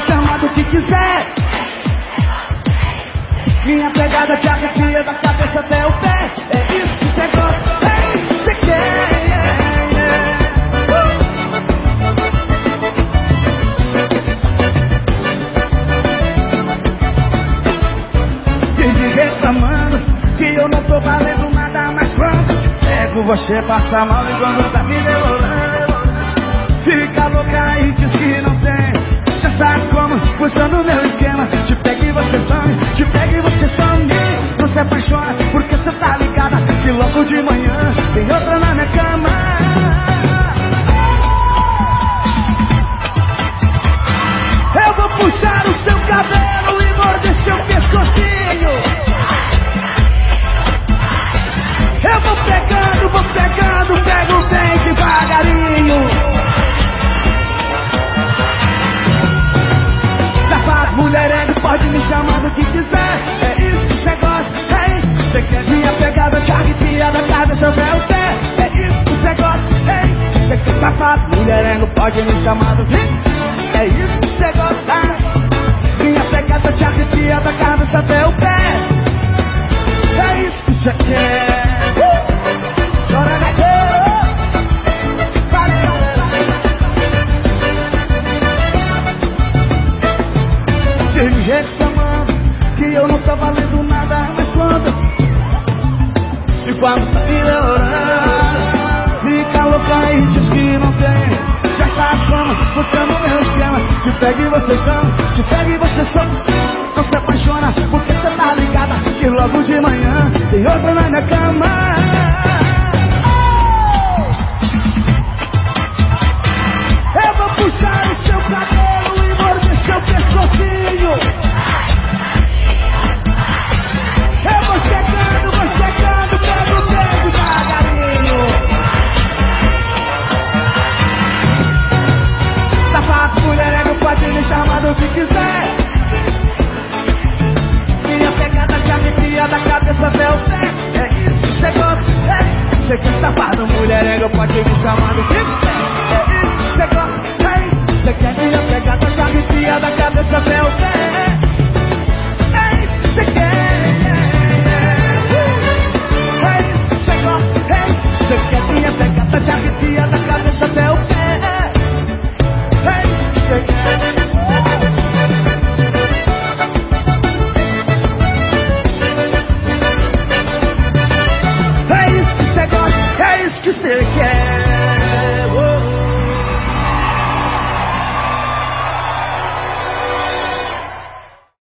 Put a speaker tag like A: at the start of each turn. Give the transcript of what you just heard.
A: me chamar que quiser. Minha pegada te arrepia da cabeça até o pé. É isso que você gosta, é isso que você quer. eu não tô valendo nada, mas quando pego você passa mal e quando tá me demorando, logo de manhã Safado, mulherengo, pode me chamar do é isso que você gosta. Minha pegada te arrepia da cabeça até o pé. É isso que você quer. Uh! Vai, vai, vai. Vive reclamando que eu não tô valendo nada, mas quando e quando tá melhorando pega e você chama, te pega e você chama. Não se apaixona porque você tá ligada Que logo de manhã tem outra na minha cama do que quiser. Minha pegada te arrepia da cabeça até o pé. É isso que gosta, é que você quer. Safado, mulherengo, pode me chamar do que quiser.